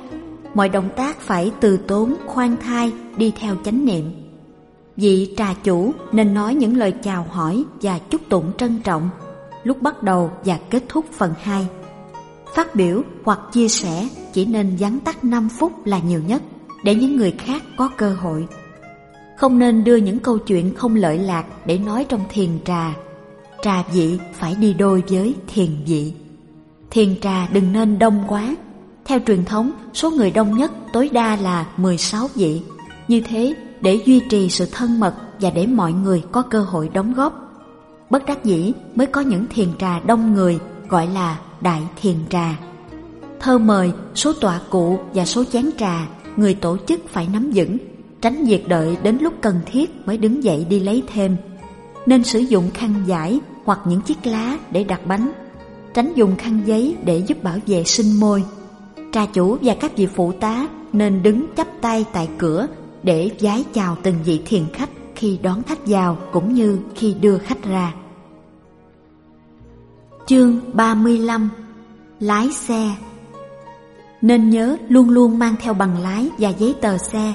Mọi động tác phải từ tốn, khoan thai, đi theo chánh niệm. Vị trà chủ nên nói những lời chào hỏi và chúc tụng trân trọng lúc bắt đầu và kết thúc phần 2. Phát biểu hoặc chia sẻ chỉ nên vắn tắt 5 phút là nhiều nhất để những người khác có cơ hội. Không nên đưa những câu chuyện không lợi lạc để nói trong thiền trà. Trà vị phải đi đôi với thiền vị. Thiền trà đừng nên đông quá. Theo truyền thống, số người đông nhất tối đa là 16 vị. Như thế, để duy trì sự thân mật và để mọi người có cơ hội đóng góp. Bất đắc dĩ mới có những thiền trà đông người gọi là đại thiền trà. Thơ mời, số tọa cụ và số chén trà người tổ chức phải nắm vững, tránh việc đợi đến lúc cần thiết mới đứng dậy đi lấy thêm. Nên sử dụng khăn giải hoặc những chiếc lá để đặt bánh, tránh dùng khăn giấy để giúp bảo vệ sinh môi. Trà chủ và các vị phụ tá nên đứng chắp tay tại cửa để vái chào từng vị thiền khách khi đón khách vào cũng như khi đưa khách ra. Chương 35 Lái xe Nên nhớ luôn luôn mang theo bằng lái và giấy tờ xe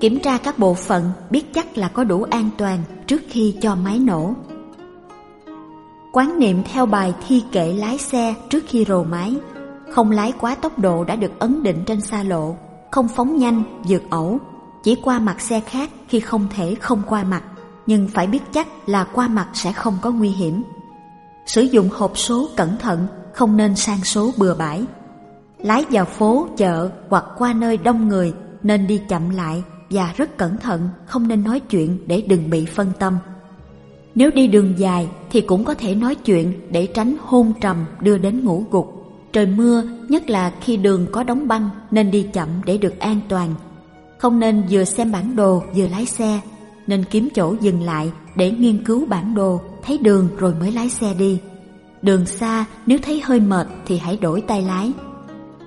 Kiểm tra các bộ phận biết chắc là có đủ an toàn trước khi cho máy nổ Quán niệm theo bài thi kệ lái xe trước khi rồ máy Không lái quá tốc độ đã được ấn định trên xa lộ Không phóng nhanh, vượt ẩu Chỉ qua mặt xe khác khi không thể không qua mặt Nhưng phải biết chắc là qua mặt sẽ không có nguy hiểm Sử dụng hộp số cẩn thận, không nên sang số bừa bãi. Lái vào phố, chợ hoặc qua nơi đông người nên đi chậm lại và rất cẩn thận, không nên nói chuyện để đừng bị phân tâm. Nếu đi đường dài thì cũng có thể nói chuyện để tránh hôn trầm đưa đến ngủ gục. Trời mưa, nhất là khi đường có đóng băng nên đi chậm để được an toàn. Không nên vừa xem bản đồ vừa lái xe, nên kiếm chỗ dừng lại để nghiên cứu bản đồ thấy đường rồi mới lái xe đi. Đường xa nếu thấy hơi mệt thì hãy đổi tay lái.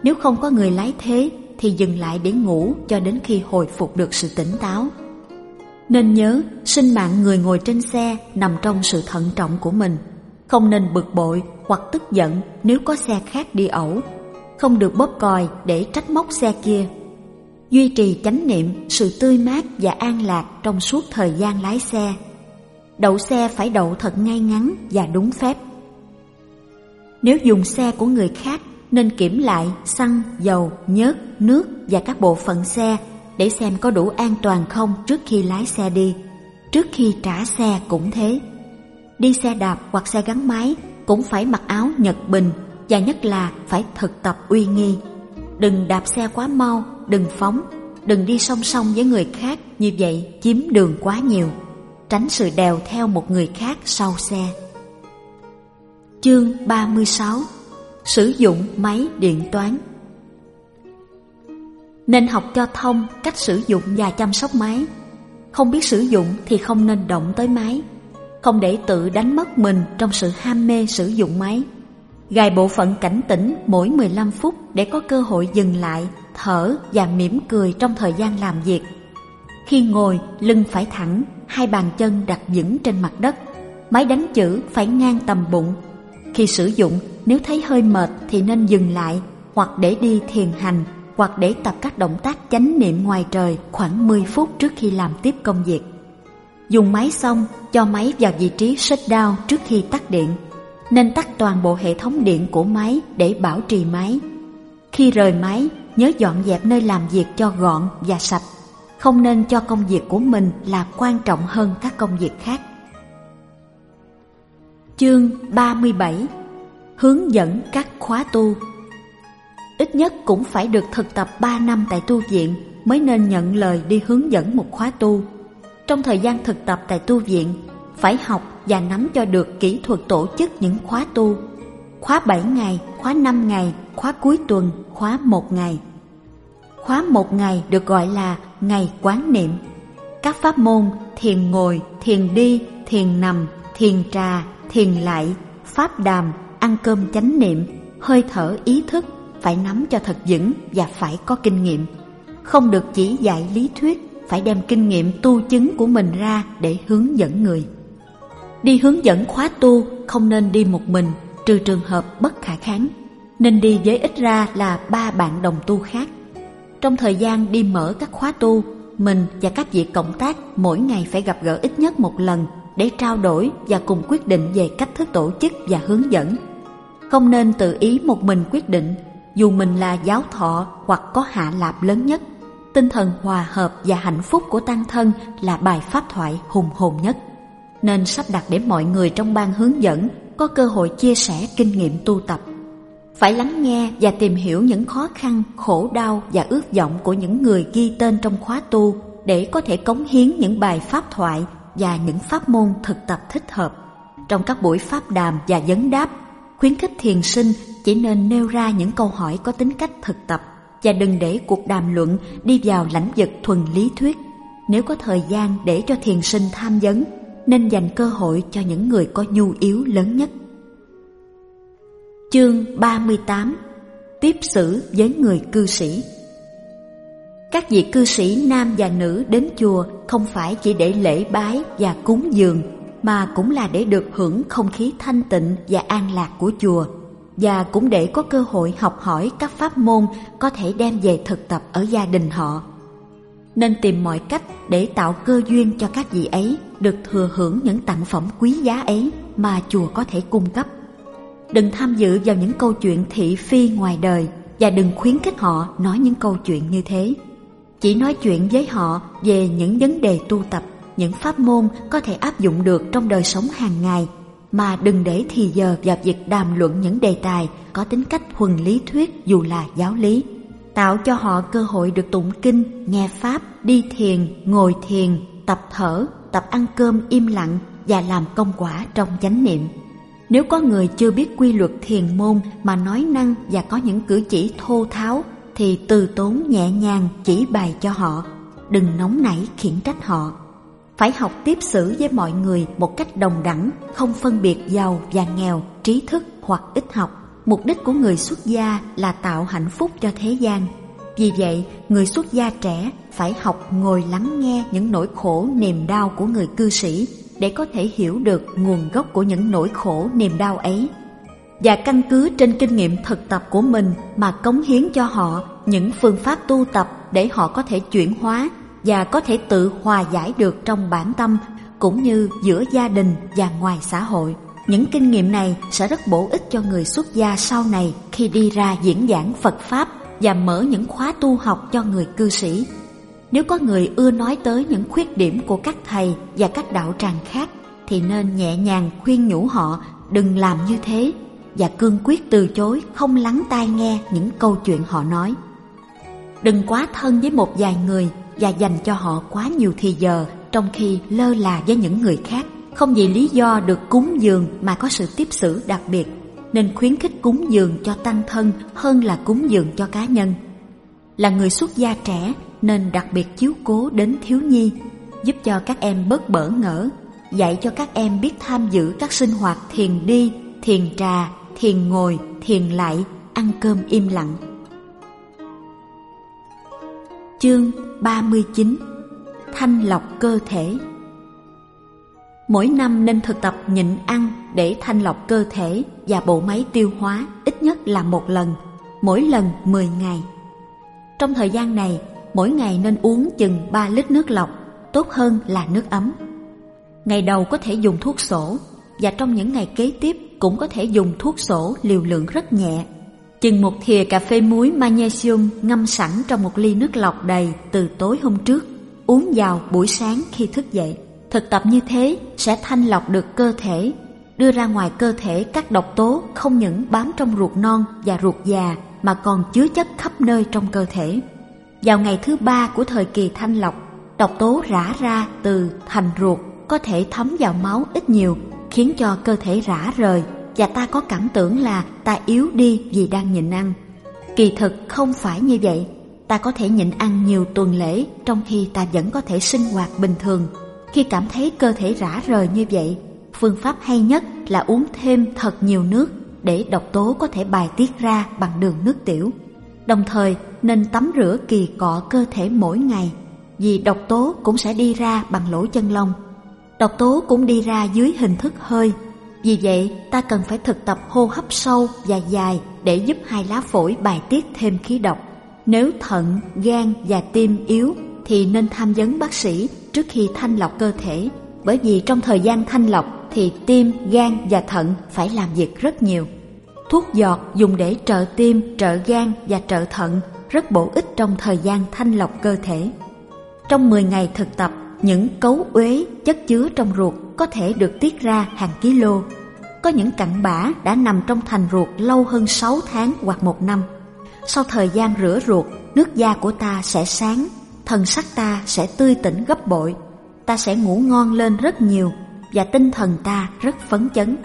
Nếu không có người lái thế thì dừng lại để ngủ cho đến khi hồi phục được sự tỉnh táo. Nên nhớ, sinh mạng người ngồi trên xe nằm trong sự thận trọng của mình. Không nên bực bội hoặc tức giận nếu có xe khác đi ẩu. Không được bóp còi để trách móc xe kia. Duy trì chánh niệm, sự tươi mát và an lạc trong suốt thời gian lái xe đậu xe phải đậu thật ngay ngắn và đúng phép. Nếu dùng xe của người khác nên kiểm lại xăng, dầu, nhớt, nước và các bộ phận xe để xem có đủ an toàn không trước khi lái xe đi. Trước khi trả xe cũng thế. Đi xe đạp hoặc xe gắn máy cũng phải mặc áo nhật bình và nhất là phải thực tập uy nghi. Đừng đạp xe quá mau, đừng phóng, đừng đi song song với người khác như vậy chiếm đường quá nhiều tránh sự đèo theo một người khác sau xe. Chương 36 Sử dụng máy điện toán nên học cho thông cách sử dụng và chăm sóc máy. Không biết sử dụng thì không nên động tới máy. Không để tự đánh mất mình trong sự ham mê sử dụng máy. Gài bộ phận cảnh tỉnh mỗi 15 phút để có cơ hội dừng lại, thở và mỉm cười trong thời gian làm việc. Khi ngồi, lưng phải thẳng, hai bàn chân đặt vững trên mặt đất. Máy đánh chữ phải ngang tầm bụng. Khi sử dụng, nếu thấy hơi mệt thì nên dừng lại hoặc để đi thiền hành hoặc để tập các động tác chánh niệm ngoài trời khoảng 10 phút trước khi làm tiếp công việc. Dùng máy xong, cho máy vào vị trí shutdown trước khi tắt điện. Nên tắt toàn bộ hệ thống điện của máy để bảo trì máy. Khi rời máy, nhớ dọn dẹp nơi làm việc cho gọn và sạch không nên cho công việc của mình là quan trọng hơn các công việc khác. Chương 37 Hướng dẫn các khóa tu Ít nhất cũng phải được thực tập 3 năm tại tu viện mới nên nhận lời đi hướng dẫn một khóa tu. Trong thời gian thực tập tại tu viện, phải học và nắm cho được kỹ thuật tổ chức những khóa tu. Khóa 7 ngày, khóa 5 ngày, khóa cuối tuần, khóa 1 ngày. Khóa một ngày được gọi là ngày quán niệm. Các pháp môn thiền ngồi, thiền đi, thiền nằm, thiền trà, thiền lại, pháp đàm, ăn cơm chánh niệm, hơi thở ý thức phải nắm cho thật vững và phải có kinh nghiệm. Không được chỉ dạy lý thuyết, phải đem kinh nghiệm tu chứng của mình ra để hướng dẫn người. Đi hướng dẫn khóa tu không nên đi một mình, trừ trường hợp bất khả kháng, nên đi với ít ra là ba bạn đồng tu khác. Trong thời gian đi mở các khóa tu, mình và các vị cộng tác mỗi ngày phải gặp gỡ ít nhất một lần để trao đổi và cùng quyết định về cách thức tổ chức và hướng dẫn. Không nên tự ý một mình quyết định, dù mình là giáo thọ hoặc có hạ lạp lớn nhất. Tinh thần hòa hợp và hạnh phúc của tăng thân là bài pháp thoại hùng hồn nhất. Nên sắp đặt để mọi người trong ban hướng dẫn có cơ hội chia sẻ kinh nghiệm tu tập. Phải lắng nghe và tìm hiểu những khó khăn, khổ đau và ước vọng của những người ghi tên trong khóa tu để có thể cống hiến những bài pháp thoại và những pháp môn thực tập thích hợp. Trong các buổi pháp đàm và vấn đáp, khuyến khích thiền sinh chỉ nên nêu ra những câu hỏi có tính cách thực tập và đừng để cuộc đàm luận đi vào lãnh vực thuần lý thuyết. Nếu có thời gian để cho thiền sinh tham vấn, nên dành cơ hội cho những người có nhu yếu lớn nhất. Chương 38 Tiếp xử với người cư sĩ Các vị cư sĩ nam và nữ đến chùa không phải chỉ để lễ bái và cúng dường mà cũng là để được hưởng không khí thanh tịnh và an lạc của chùa và cũng để có cơ hội học hỏi các pháp môn có thể đem về thực tập ở gia đình họ. Nên tìm mọi cách để tạo cơ duyên cho các vị ấy được thừa hưởng những tặng phẩm quý giá ấy mà chùa có thể cung cấp. Đừng tham dự vào những câu chuyện thị phi ngoài đời và đừng khuyến khích họ nói những câu chuyện như thế. Chỉ nói chuyện với họ về những vấn đề tu tập, những pháp môn có thể áp dụng được trong đời sống hàng ngày mà đừng để thì giờ vào việc đàm luận những đề tài có tính cách thuần lý thuyết dù là giáo lý. Tạo cho họ cơ hội được tụng kinh, nghe pháp, đi thiền, ngồi thiền, tập thở, tập ăn cơm im lặng và làm công quả trong chánh niệm. Nếu có người chưa biết quy luật thiền môn mà nói năng và có những cử chỉ thô tháo thì từ tốn nhẹ nhàng chỉ bài cho họ, đừng nóng nảy khiển trách họ. Phải học tiếp xử với mọi người một cách đồng đẳng, không phân biệt giàu và nghèo, trí thức hoặc ít học. Mục đích của người xuất gia là tạo hạnh phúc cho thế gian. Vì vậy, người xuất gia trẻ phải học ngồi lắng nghe những nỗi khổ niềm đau của người cư sĩ để có thể hiểu được nguồn gốc của những nỗi khổ niềm đau ấy và căn cứ trên kinh nghiệm thực tập của mình mà cống hiến cho họ những phương pháp tu tập để họ có thể chuyển hóa và có thể tự hòa giải được trong bản tâm cũng như giữa gia đình và ngoài xã hội. Những kinh nghiệm này sẽ rất bổ ích cho người xuất gia sau này khi đi ra diễn giảng Phật Pháp và mở những khóa tu học cho người cư sĩ. Nếu có người ưa nói tới những khuyết điểm của các thầy và các đạo tràng khác, thì nên nhẹ nhàng khuyên nhủ họ, đừng làm như thế và cương quyết từ chối, không lắng tai nghe những câu chuyện họ nói. Đừng quá thân với một vài người và dành cho họ quá nhiều thì giờ trong khi lơ là với những người khác. Không vì lý do được cúng dường mà có sự tiếp xử đặc biệt, nên khuyến khích cúng dường cho tăng thân hơn là cúng dường cho cá nhân. Là người xuất gia trẻ nên đặc biệt chiếu cố đến thiếu nhi, giúp cho các em bớt bỡ ngỡ, dạy cho các em biết tham dự các sinh hoạt thiền đi, thiền trà, thiền ngồi, thiền lại, ăn cơm im lặng. Chương 39 Thanh lọc cơ thể Mỗi năm nên thực tập nhịn ăn để thanh lọc cơ thể và bộ máy tiêu hóa ít nhất là một lần, mỗi lần 10 ngày. Trong thời gian này, mỗi ngày nên uống chừng 3 lít nước lọc, tốt hơn là nước ấm. Ngày đầu có thể dùng thuốc sổ và trong những ngày kế tiếp cũng có thể dùng thuốc sổ liều lượng rất nhẹ Chừng một thìa cà phê muối magnesium ngâm sẵn trong một ly nước lọc đầy từ tối hôm trước, uống vào buổi sáng khi thức dậy. Thực tập như thế sẽ thanh lọc được cơ thể, đưa ra ngoài cơ thể các độc tố không những bám trong ruột non và ruột già mà còn chứa chất khắp nơi trong cơ thể. Vào ngày thứ ba của thời kỳ thanh lọc, độc tố rã ra từ thành ruột có thể thấm vào máu ít nhiều khiến cho cơ thể rã rời và ta có cảm tưởng là ta yếu đi vì đang nhịn ăn. Kỳ thực không phải như vậy, ta có thể nhịn ăn nhiều tuần lễ trong khi ta vẫn có thể sinh hoạt bình thường. Khi cảm thấy cơ thể rã rời như vậy, phương pháp hay nhất là uống thêm thật nhiều nước để độc tố có thể bài tiết ra bằng đường nước tiểu. Đồng thời nên tắm rửa kỳ cọ cơ thể mỗi ngày vì độc tố cũng sẽ đi ra bằng lỗ chân lông. Độc tố cũng đi ra dưới hình thức hơi. Vì vậy ta cần phải thực tập hô hấp sâu và dài để giúp hai lá phổi bài tiết thêm khí độc. Nếu thận, gan và tim yếu thì nên tham vấn bác sĩ trước khi thanh lọc cơ thể bởi vì trong thời gian thanh lọc thì tim, gan và thận phải làm việc rất nhiều. Thuốc giọt dùng để trợ tim, trợ gan và trợ thận rất bổ ích trong thời gian thanh lọc cơ thể. Trong 10 ngày thực tập, những cấu uế chất chứa trong ruột có thể được tiết ra hàng kg. Có những cặn bã đã nằm trong thành ruột lâu hơn 6 tháng hoặc một năm. Sau thời gian rửa ruột, nước da của ta sẽ sáng, thần sắc ta sẽ tươi tỉnh gấp bội. Ta sẽ ngủ ngon lên rất nhiều và tinh thần ta rất phấn chấn.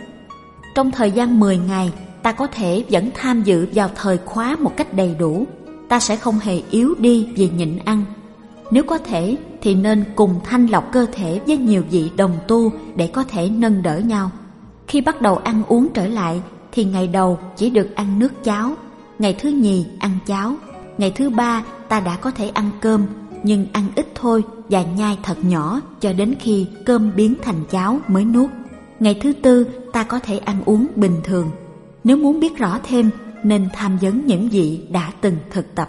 Trong thời gian 10 ngày, ta có thể vẫn tham dự vào thời khóa một cách đầy đủ. Ta sẽ không hề yếu đi vì nhịn ăn. Nếu có thể thì nên cùng thanh lọc cơ thể với nhiều vị đồng tu để có thể nâng đỡ nhau. Khi bắt đầu ăn uống trở lại thì ngày đầu chỉ được ăn nước cháo, ngày thứ nhì ăn cháo, ngày thứ ba ta đã có thể ăn cơm nhưng ăn ít thôi và nhai thật nhỏ cho đến khi cơm biến thành cháo mới nuốt. Ngày thứ tư ta có thể ăn uống bình thường. Nếu muốn biết rõ thêm nên tham vấn những vị đã từng thực tập.